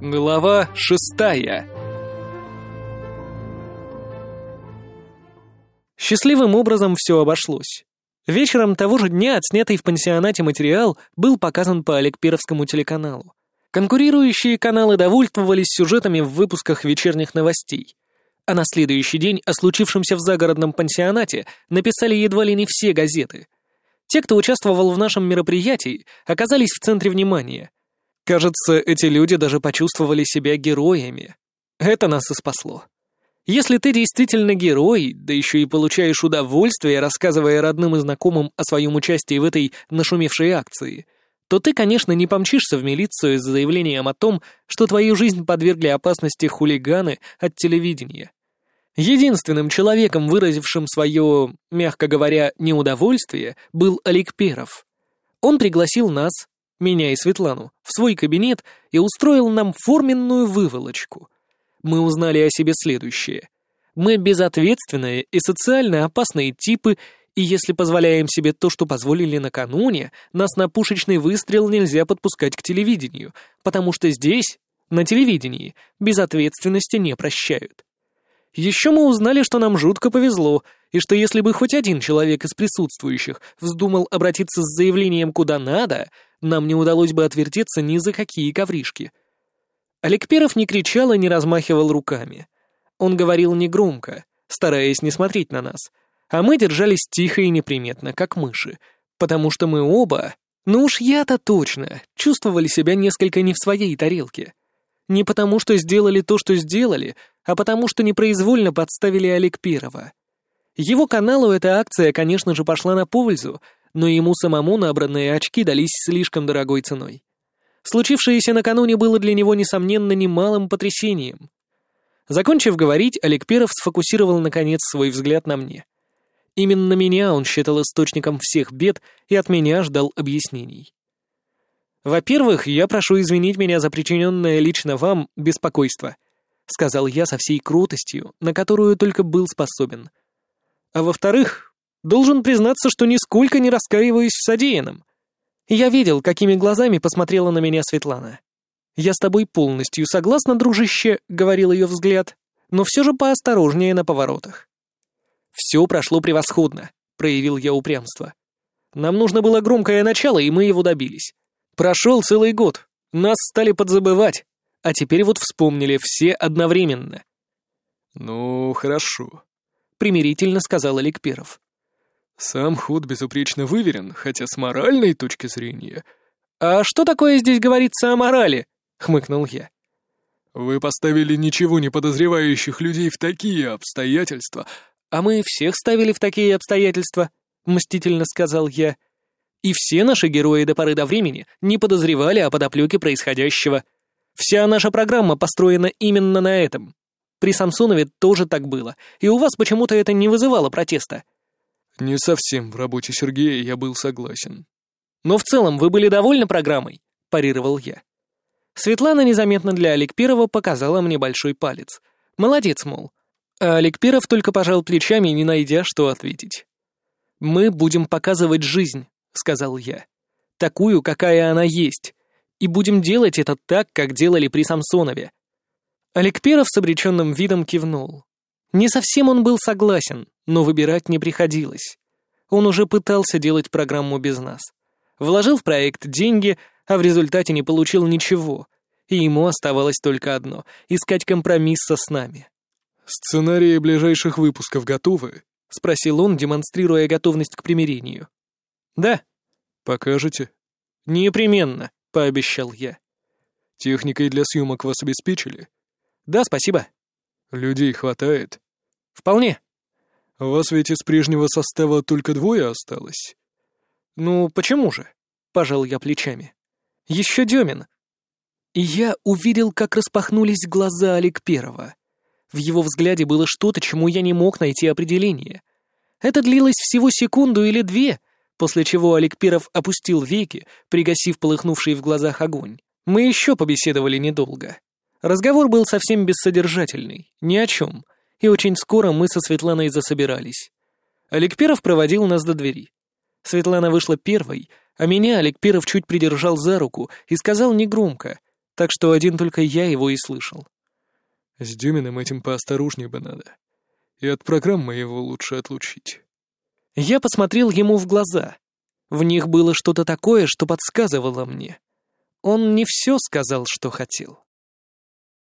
Глава шестая Счастливым образом все обошлось. Вечером того же дня отснятый в пансионате материал был показан по Олегперовскому телеканалу. Конкурирующие каналы довольствовались сюжетами в выпусках вечерних новостей. А на следующий день о случившемся в загородном пансионате написали едва ли не все газеты. Те, кто участвовал в нашем мероприятии, оказались в центре внимания. Кажется, эти люди даже почувствовали себя героями. Это нас и спасло. Если ты действительно герой, да еще и получаешь удовольствие, рассказывая родным и знакомым о своем участии в этой нашумевшей акции, то ты, конечно, не помчишься в милицию с заявлением о том, что твою жизнь подвергли опасности хулиганы от телевидения. Единственным человеком, выразившим свое, мягко говоря, неудовольствие, был Олег Перов. Он пригласил нас, меня и Светлану, в свой кабинет и устроил нам форменную выволочку — мы узнали о себе следующее. Мы безответственные и социально опасные типы, и если позволяем себе то, что позволили накануне, нас на пушечный выстрел нельзя подпускать к телевидению, потому что здесь, на телевидении, безответственности не прощают. Еще мы узнали, что нам жутко повезло, и что если бы хоть один человек из присутствующих вздумал обратиться с заявлением куда надо, нам не удалось бы отвертеться ни за какие ковришки — Аликперов не кричал и не размахивал руками. Он говорил негромко, стараясь не смотреть на нас, а мы держались тихо и неприметно, как мыши, потому что мы оба, ну уж я-то точно, чувствовали себя несколько не в своей тарелке. Не потому, что сделали то, что сделали, а потому, что непроизвольно подставили Аликперова. Его каналу эта акция, конечно же, пошла на пользу, но ему самому набранные очки дались слишком дорогой ценой. Случившееся накануне было для него, несомненно, немалым потрясением. Закончив говорить, Олег Перов сфокусировал, наконец, свой взгляд на мне. Именно меня он считал источником всех бед и от меня ждал объяснений. «Во-первых, я прошу извинить меня за причиненное лично вам беспокойство», — сказал я со всей крутостью, на которую только был способен. «А во-вторых, должен признаться, что нисколько не раскаиваюсь в содеянном. Я видел, какими глазами посмотрела на меня Светлана. «Я с тобой полностью согласна, дружище», — говорил ее взгляд, «но все же поосторожнее на поворотах». «Все прошло превосходно», — проявил я упрямство. «Нам нужно было громкое начало, и мы его добились. Прошел целый год, нас стали подзабывать, а теперь вот вспомнили все одновременно». «Ну, хорошо», — примирительно сказал Олег Перов. Сам ход безупречно выверен, хотя с моральной точки зрения... «А что такое здесь говорится о морали?» — хмыкнул я. «Вы поставили ничего не подозревающих людей в такие обстоятельства». «А мы всех ставили в такие обстоятельства», — мстительно сказал я. «И все наши герои до поры до времени не подозревали о подоплеке происходящего. Вся наша программа построена именно на этом. При Самсонове тоже так было, и у вас почему-то это не вызывало протеста». Не совсем в работе Сергея я был согласен. Но в целом вы были довольны программой, парировал я. Светлана незаметно для Олег Перова показала мне большой палец. Молодец, мол. А Олег Перов только пожал плечами, не найдя, что ответить. «Мы будем показывать жизнь», — сказал я. «Такую, какая она есть. И будем делать это так, как делали при Самсонове». Олег Перов с обреченным видом кивнул. Не совсем он был согласен, но выбирать не приходилось. Он уже пытался делать программу без нас. Вложил в проект деньги, а в результате не получил ничего, и ему оставалось только одно — искать компромисса с нами. «Сценарии ближайших выпусков готовы?» — спросил он, демонстрируя готовность к примирению. «Да». «Покажете?» «Непременно», — пообещал я. «Техникой для съемок вас обеспечили?» «Да, спасибо». «Людей хватает?» «Вполне». «Вас ведь из прежнего состава только двое осталось?» «Ну, почему же?» — пожал я плечами. «Еще Демин». И я увидел, как распахнулись глаза Олег Первого. В его взгляде было что-то, чему я не мог найти определение. Это длилось всего секунду или две, после чего Олег Перов опустил веки, пригасив полыхнувший в глазах огонь. Мы еще побеседовали недолго. Разговор был совсем бессодержательный, ни о чем — и очень скоро мы со Светланой засобирались. Олег Перов проводил нас до двери. Светлана вышла первой, а меня Олег Перов чуть придержал за руку и сказал негромко, так что один только я его и слышал. С Дюминым этим поосторожнее бы надо. И от программы его лучше отлучить. Я посмотрел ему в глаза. В них было что-то такое, что подсказывало мне. Он не все сказал, что хотел.